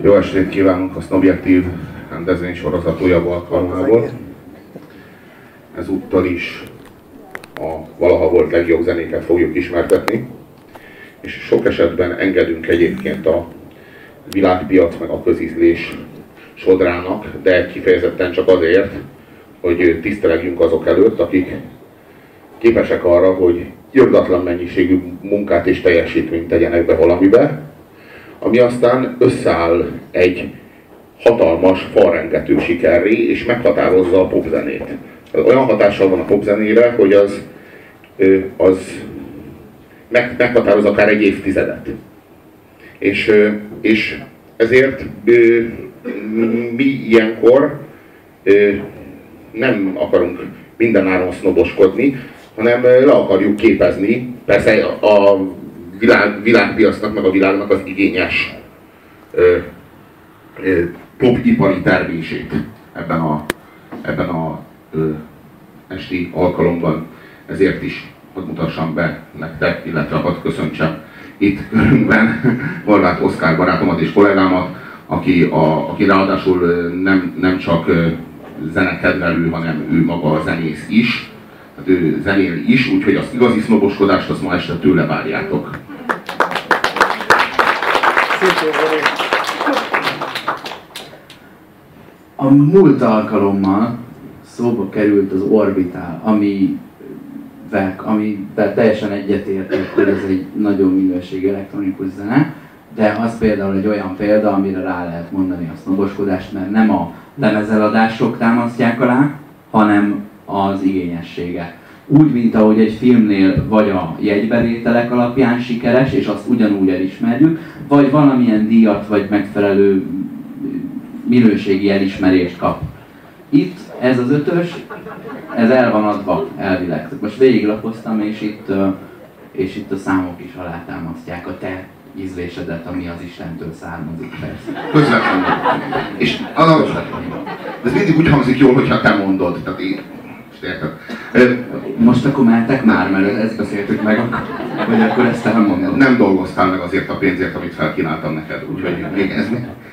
Jó estét kívánunk a Snobjektív rendezvény sorozat újabb alkalmából. Ezúttal is a valaha volt legjobb zenéket fogjuk ismertetni, és sok esetben engedünk egyébként a világpiac meg a közízlés sodrának, de kifejezetten csak azért, hogy tisztelegjünk azok előtt, akik képesek arra, hogy jogatlan mennyiségű munkát és teljesítményt tegyenek be valamibe, ami aztán összeáll egy hatalmas, falrengető sikerré, és meghatározza a popzenét. Olyan hatással van a popzenére, hogy az, az meg, meghatároz akár egy évtizedet. És, és ezért mi ilyenkor nem akarunk mindenáron sznoboskodni, hanem le akarjuk képezni, persze a világ, világpiacnak, meg a világnak az igényes ö, ö, popipari termését ebben a, ebben a ö, esti alkalomban. Ezért is hadd mutassam be nektek, illetve hadd köszöntsem itt körünkben Horváth Oszkár barátomat és kollégámat, aki, a, aki ráadásul nem, nem csak zenekedvelő, hanem ő maga a zenész is, zenél is, úgyhogy az igazi sznoboskodást azt ma este tőle várjátok. A múlt alkalommal szóba került az Orbital, ami amivel teljesen egyetértek, hogy ez egy nagyon minőségi elektronikus zene, de az például egy olyan példa, amire rá lehet mondani a szoboskodást, mert nem a lemezeladások támasztják alá, hanem az igényessége. Úgy, mint ahogy egy filmnél vagy a jegybevételek alapján sikeres, és azt ugyanúgy elismerjük, vagy valamilyen díjat, vagy megfelelő minőségi elismerést kap. Itt ez az ötös, ez el van adva elvileg. Most végiglapoztam, és itt, és itt a számok is alátámasztják a te ízlésedet, ami az Istentől származik persze. Közvetlenül. És az, ez mindig úgy hangzik jól, hogyha te mondod. Tehát én, érted? Most akkor mehetek már, mert ezt beszéltük meg, hogy akkor ezt elmondom. Nem dolgoztál meg azért a pénzért, amit felkínáltam neked, úgyhogy még ez,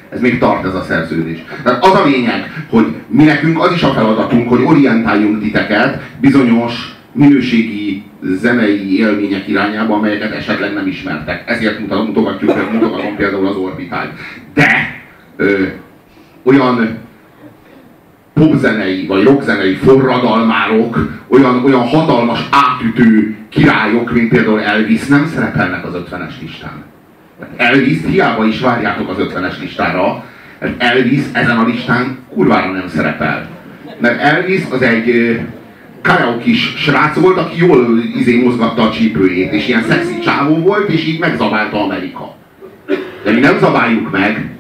ez még tart ez a szerződés. Tehát az a lényeg, hogy mi nekünk az is a feladatunk, hogy orientáljunk titeket bizonyos minőségi zenei élmények irányába, amelyeket esetleg nem ismertek. Ezért mutogatjuk, mutogatom például az orbitált. De ö, olyan popzenei vagy rockzenei forradalmárok, olyan, olyan hatalmas átütő királyok, mint például Elvis nem szerepelnek az 50-es listán. Elvis hiába is várjátok az 50-es listára, mert Elvis ezen a listán kurvára nem szerepel. Mert Elvis az egy karaokis srác volt, aki jól izé mozgatta a csípőjét, és ilyen szexi csávó volt, és így megzabálta Amerika. De mi nem zabáljuk meg,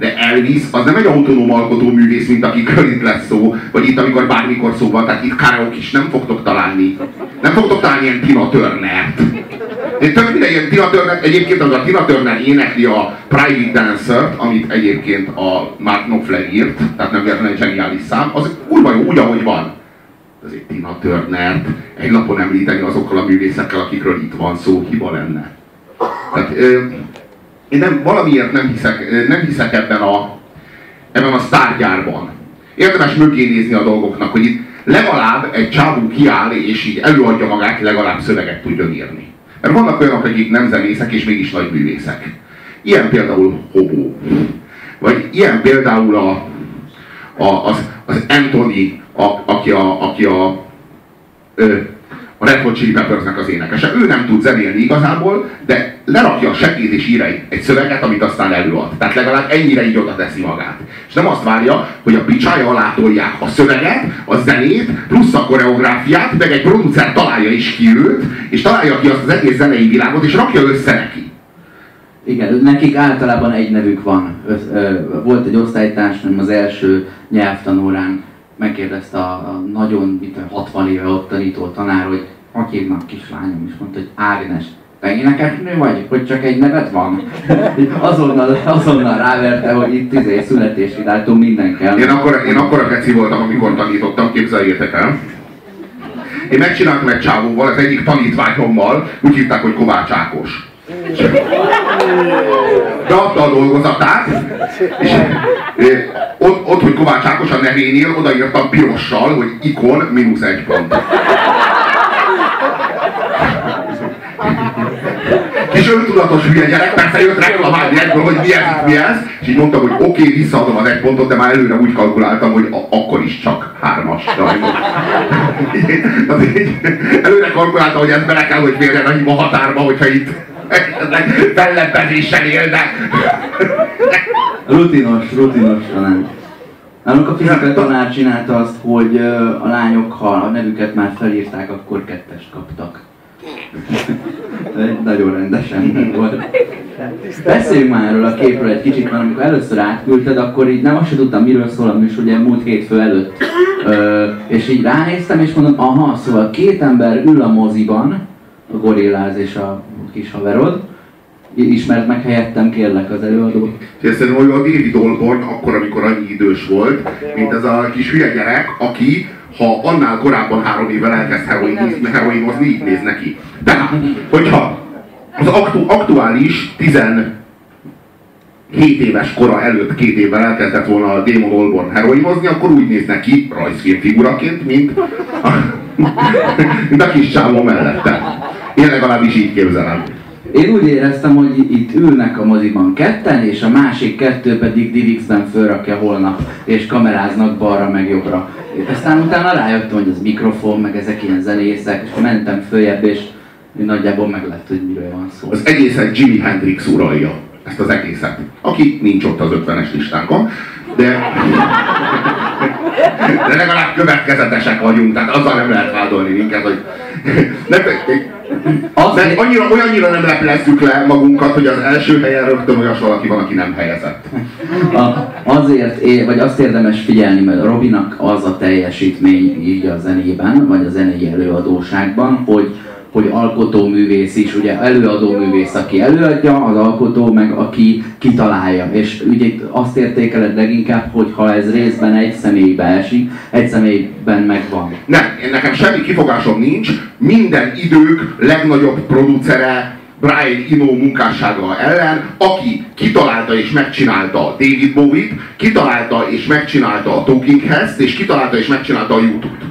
de Elvis az nem egy autonóm alkotó művész, mint akikről itt lesz szó, vagy itt, amikor bármikor szó van, tehát itt karaoke is nem fogtok találni. Nem fogtok találni ilyen Tina Turner-t. Több minden ilyen Tina Turner, egyébként az a Tina Turner énekli a Private dancer amit egyébként a Mark Knopfler írt, tehát nem véletlenül egy zseniális szám, az kurva jó, úgy, ahogy van. egy Tina turner egy napon említeni azokkal a művészekkel, akikről itt van szó, hiba lenne. Tehát, én nem, valamiért nem hiszek, nem hiszek ebben a, ebben a sztárgyárban. Érdemes mögé nézni a dolgoknak, hogy itt legalább egy csávú kiáll, és így előadja magát, legalább szöveget tudjon írni. Mert vannak olyanok, akik nem zenészek, és mégis nagy művészek. Ilyen például Hobó. Vagy ilyen például a, a, az, az Anthony, a, aki a, aki a ö, a Red Hot Chili Peppersnek az énekese. Ő nem tud zenélni igazából, de lerakja a segít és ír egy, szöveget, amit aztán előad. Tehát legalább ennyire így oda teszi magát. És nem azt várja, hogy a picsája alá tolják a szöveget, a zenét, plusz a koreográfiát, meg egy producer találja is ki őt, és találja ki azt az egész zenei világot, és rakja össze neki. Igen, nekik általában egy nevük van. Volt egy osztálytársam az első nyelvtanórán, megkérdezte a, a nagyon, mit 60 éve ott tanító tanár, hogy hogy hívnak kislányom, és mondta, hogy Ágnes, te énekesnő vagy, hogy csak egy neved van? azonnal, azonnal ráverte, hogy itt izé születési dátum minden kell. Én akkor, én akkor a keci voltam, amikor tanítottam, képzeljétek el. Én megcsináltam egy csávóval, az egyik tanítványommal, úgy hívták, hogy Kovács Ákos. Beadta a dolgozatát, és ott, ott, hogy Kovács Ákos a nevénél odaírtam pirossal, hogy ikon mínusz egy pont. És öntudatos hülye gyerek, persze jött reklamálni egyből, hogy mi ez, mi ez, és így mondtam, hogy oké, okay, visszaadom az egy pontot, de már előre úgy kalkuláltam, hogy a- akkor is csak hármas. előre kalkuláltam, hogy ez bele kell, hogy férjen a határba, hogyha itt fellebbezéssel élnek. Rutinos, rutinos talán. Nálunk a fizika tanár csinálta azt, hogy a lányok, ha a nevüket már felírták, akkor kettest kaptak. Nagyon rendesen volt. Beszéljünk már erről a képről egy kicsit, mert amikor először átküldted, akkor így nem azt sem tudtam, miről szól a műsor, ugye múlt hétfő előtt. Ö, és így ránéztem, és mondom, aha, szóval két ember ül a moziban, a gorilláz és a kis haverod, ismert meg helyettem, kérlek az előadót. És szerintem, hogy a David Olborn akkor, amikor annyi idős volt, mint ez a kis hülye gyerek, aki ha annál korábban három évvel elkezd heroinizni, heroinozni, így néz neki. Tehát, hogyha az aktu, aktuális 17 éves kora előtt két évvel elkezdett volna a Damon Olborn heroinozni, akkor úgy néz neki rajzfilm figuraként, mint a, mint a kis csávó mellette. Én legalábbis így képzelem. Én úgy éreztem, hogy itt ülnek a moziban ketten, és a másik kettő pedig Divixben fölrakja holnap, és kameráznak balra meg jobbra. Aztán utána rájöttem, hogy az mikrofon, meg ezek ilyen zenészek, és mentem följebb, és nagyjából meg lett, hogy miről van szó. Az egészet Jimi Hendrix uralja. Ezt az egészet. Aki nincs ott az 50-es listánkon, de, de legalább következetesek vagyunk, tehát azzal nem lehet vádolni minket, hogy nem, mert annyira, olyannyira nem leplezzük le magunkat, hogy az első helyen rögtön olyas valaki van, aki nem helyezett. A, azért, é- vagy azt érdemes figyelni, mert Robinak az a teljesítmény így a zenében, vagy a zenei előadóságban, hogy hogy alkotóművész is, ugye előadóművész, aki előadja, az alkotó meg aki kitalálja. És ugye azt értékeled leginkább, hogy ha ez részben egy személybe esik, egy személyben megvan. Nem, én nekem semmi kifogásom nincs, minden idők legnagyobb producere Brian Eno munkássága ellen, aki kitalálta és megcsinálta David Bowie-t, kitalálta és megcsinálta a Talking Heads-t, és kitalálta és megcsinálta a YouTube-t.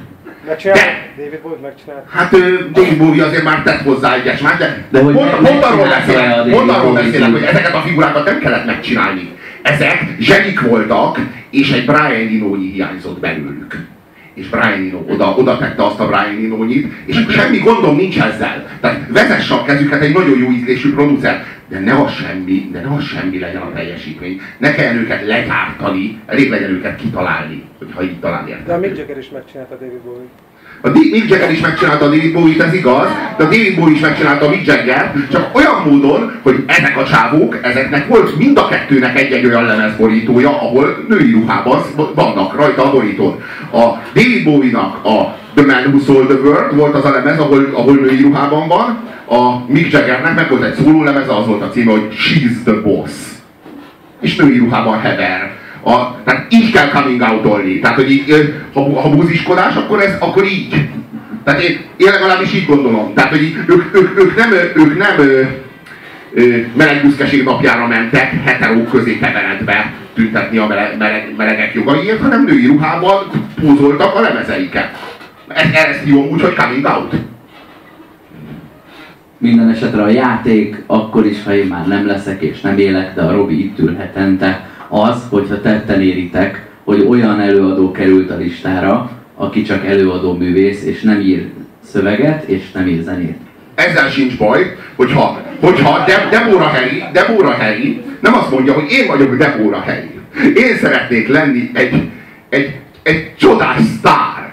De- David Bowie megcsinálta. Hát ö, David Bowie azért már tett hozzá egyes más, de, De hogy pont, pont arról a beszélek, pont arról beszélek, hogy ezeket a figurákat nem kellett megcsinálni. Ezek zsenik voltak, és egy Brian Eno-nyi hiányzott belőlük. És Brian Eno oda, oda tette azt a Brian Eno-nyit, és semmi gondom nincs ezzel. Tehát vezesse a kezüket egy nagyon jó ízlésű producer, de ne az semmi, de ne az semmi legyen a teljesítmény. Ne kelljen őket legyártani, elég legyen őket kitalálni, hogyha így talán De a értem. Mick Jagger is megcsinálta David Bowie. A Mick Jagger is megcsinálta a David Bowie-t, ez igaz, de a David Bowie is megcsinálta a Mick Jagger, csak olyan módon, hogy ezek a csávók, ezeknek volt mind a kettőnek egy-egy olyan lemezborítója, ahol női ruhában vannak rajta a borítón. A David Bowie-nak a The Man Who Sold the World volt az a lemez, ahol, ahol női ruhában van, a Mick Jaggernek meg volt egy szóló lemeze, az volt a címe, hogy She's the Boss és női ruhában hever. A, tehát így kell coming out Tehát, hogy így, ha, ha búziskodás, akkor ez, akkor így. Tehát én, én legalábbis így gondolom. Tehát, hogy így, ők, ők, ők nem, ők nem ö, ö, meleg büszkeség napjára mentek heterók közé keveredve tüntetni a meleg, meleg, melegek jogaiért, hanem női ruhában pózoltak a lemezeiket. Ezt, ezt hívom úgy, hogy coming out. Minden esetre a játék, akkor is, ha én már nem leszek és nem élek, de a Robi itt ül hetente, az, hogyha tetten éritek, hogy olyan előadó került a listára, aki csak előadó művész, és nem ír szöveget, és nem ír zenét. ezzel sincs baj, hogyha, hogyha De, Deborah Harry, Deborah Harry nem azt mondja, hogy én vagyok Deborah Harry. Én szeretnék lenni egy, egy, egy csodás sztár.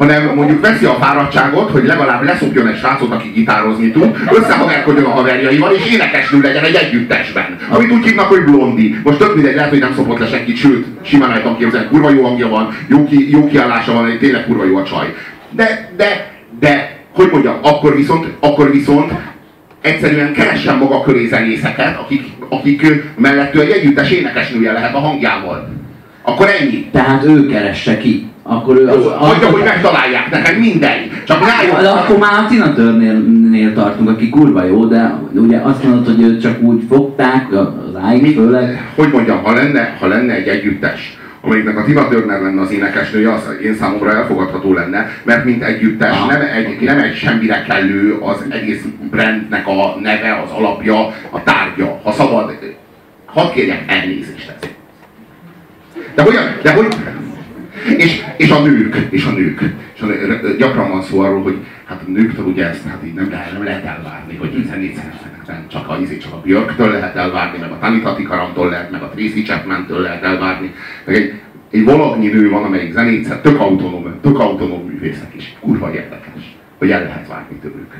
Hanem mondjuk veszi a fáradtságot, hogy legalább leszopjon egy srácot, aki gitározni tud, összehaverkodjon a haverjaival, és énekesnő legyen egy együttesben. Amit úgy hívnak, hogy blondi. Most tök mindegy, lehet, hogy nem szopott le senkit, sőt, simán el tudom képzelni, kurva jó hangja van, jó, ki, jó kiállása van, tényleg kurva jó a csaj. De, de, de, hogy mondjam, akkor viszont, akkor viszont egyszerűen keressen maga köré zenészeket, akik, akik mellett egy együttes énekesnője lehet a hangjával. Akkor ennyi. Tehát ő keresse ki. Akkor ő... Az- az- hogy megtalálják, nekem mindegy. Csak rájön. de akkor már a Tina Turnernél tartunk, aki kurva jó, de ugye azt mondod, hogy őt csak úgy fogták, az áig főleg. Hogy mondjam, ha lenne, ha lenne egy együttes, amelyiknek a Tina Turner lenne az énekesnője, az én számomra elfogadható lenne, mert mint együttes Ah, nem egy, nem egy semmire kellő az egész brandnek a neve, az alapja, a tárgya. Ha szabad, hadd kérjek elnézést ezért. De hogyan, de hogy, és, és a nők, és a nők. És a gyakran van szó arról, hogy hát a nőktől ugye ezt hát így nem, lehet, nem lehet elvárni, hogy 14 nem csak a, izé, csak a Björktől lehet elvárni, meg a Tanita Tikaramtól lehet, meg a Tracy Chapman-től lehet elvárni. Meg egy, egy valagnyi nő van, amelyik zenét szed, tök autonóm, tök autonóm művészek is. Kurva érdekes, hogy el lehet várni tőlük.